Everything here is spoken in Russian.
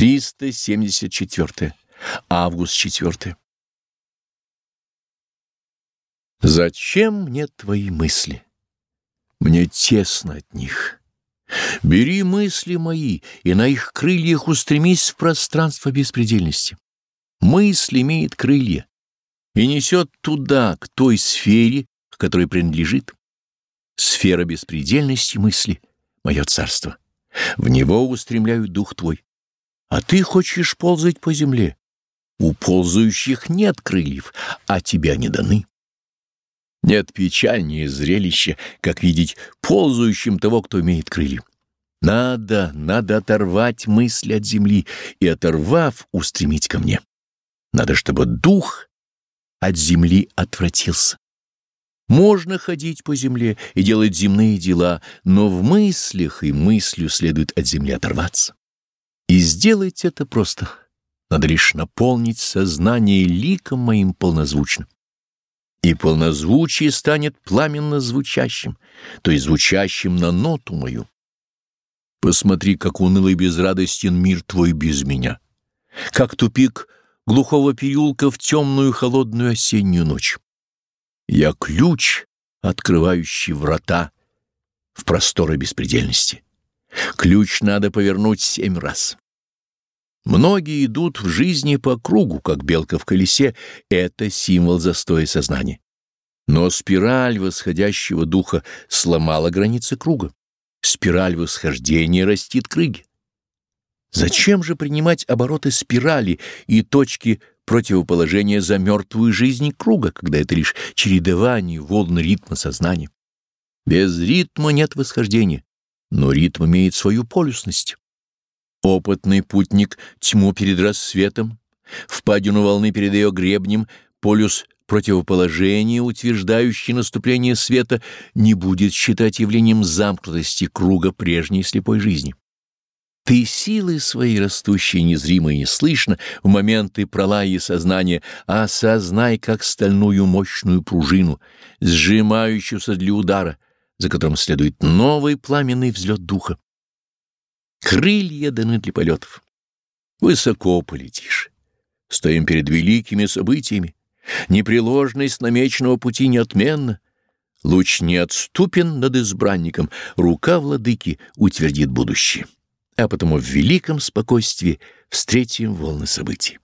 374. Август 4. Зачем мне твои мысли? Мне тесно от них. Бери мысли мои и на их крыльях устремись в пространство беспредельности. Мысль имеет крылья и несет туда, к той сфере, к которой принадлежит. Сфера беспредельности мысли — мое царство. В него устремляю дух твой. А ты хочешь ползать по земле. У ползающих нет крыльев, а тебя не даны. Нет печальнее зрелища, как видеть ползающим того, кто имеет крылья. Надо, надо оторвать мысли от земли и, оторвав, устремить ко мне. Надо, чтобы дух от земли отвратился. Можно ходить по земле и делать земные дела, но в мыслях и мыслью следует от земли оторваться. И сделать это просто. Надо лишь наполнить сознание ликом моим полнозвучным. И полнозвучие станет пламенно звучащим, то есть звучащим на ноту мою. Посмотри, как унылый безрадостен мир твой без меня, как тупик глухого переулка в темную холодную осеннюю ночь. Я ключ, открывающий врата в просторы беспредельности. Ключ надо повернуть семь раз. Многие идут в жизни по кругу, как белка в колесе, это символ застоя сознания. Но спираль восходящего духа сломала границы круга. Спираль восхождения растит крыги. Зачем же принимать обороты спирали и точки противоположения за мертвую жизнь круга, когда это лишь чередование волн ритма сознания? Без ритма нет восхождения, но ритм имеет свою полюсность. Опытный путник тьму перед рассветом, впадину волны перед ее гребнем, полюс противоположения, утверждающий наступление света, не будет считать явлением замкнутости круга прежней слепой жизни. Ты силы свои, растущие незримо и неслышно, в моменты пролая сознания, осознай, как стальную мощную пружину, сжимающуюся для удара, за которым следует новый пламенный взлет духа. Крылья даны для полетов. Высоко полетишь. Стоим перед великими событиями. Непреложность намеченного пути неотменна. Луч неотступен над избранником, рука владыки утвердит будущее. А потому в великом спокойствии встретим волны событий.